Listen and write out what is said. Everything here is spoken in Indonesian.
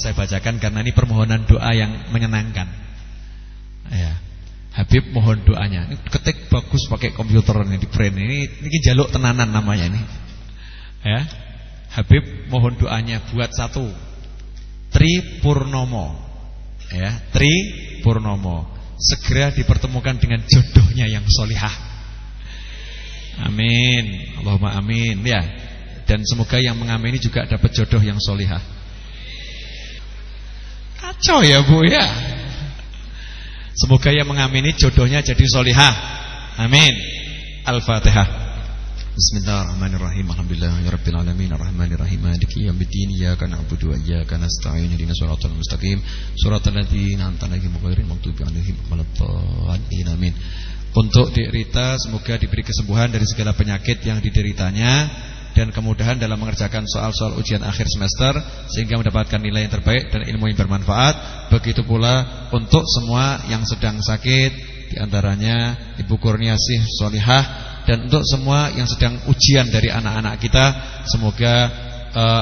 saya bacakan karena ini permohonan doa yang menyenangkan. Ya. Habib mohon doanya. Ini ketik bagus pakai komputer ini di print ini. Ini jaluk tenanan namanya ini. Ya. Habib mohon doanya buat satu Tri Purnomo. Ya, Tri Purnomo. Segera dipertemukan dengan jodohnya yang solihah. Amin. Allahumma amin ya. Dan semoga yang mengamini juga dapat jodoh yang solihah. Kacau ya Bu ya. Semoga yang mengamini jodohnya jadi solihah. Amin. Al-Fatihah. Bismillahirrahmanirrahim. Alhamdulillahirabbil alamin arrahmanirrahim maliki yaumiddin iyyaka na'budu wa iyyaka nasta'in ihdinas siratal mustaqim siratal ladzina an'amta 'alaihim ghairil maghdubi 'alaihim waladdallin. Amin. Untuk Rita semoga diberi kesembuhan dari segala penyakit yang dideritanya dan kemudahan dalam mengerjakan soal-soal ujian akhir semester sehingga mendapatkan nilai yang terbaik dan ilmu yang bermanfaat. Begitu pula untuk semua yang sedang sakit, di antaranya Ibu Kurniasih Solihah dan untuk semua yang sedang ujian dari anak-anak kita, semoga uh,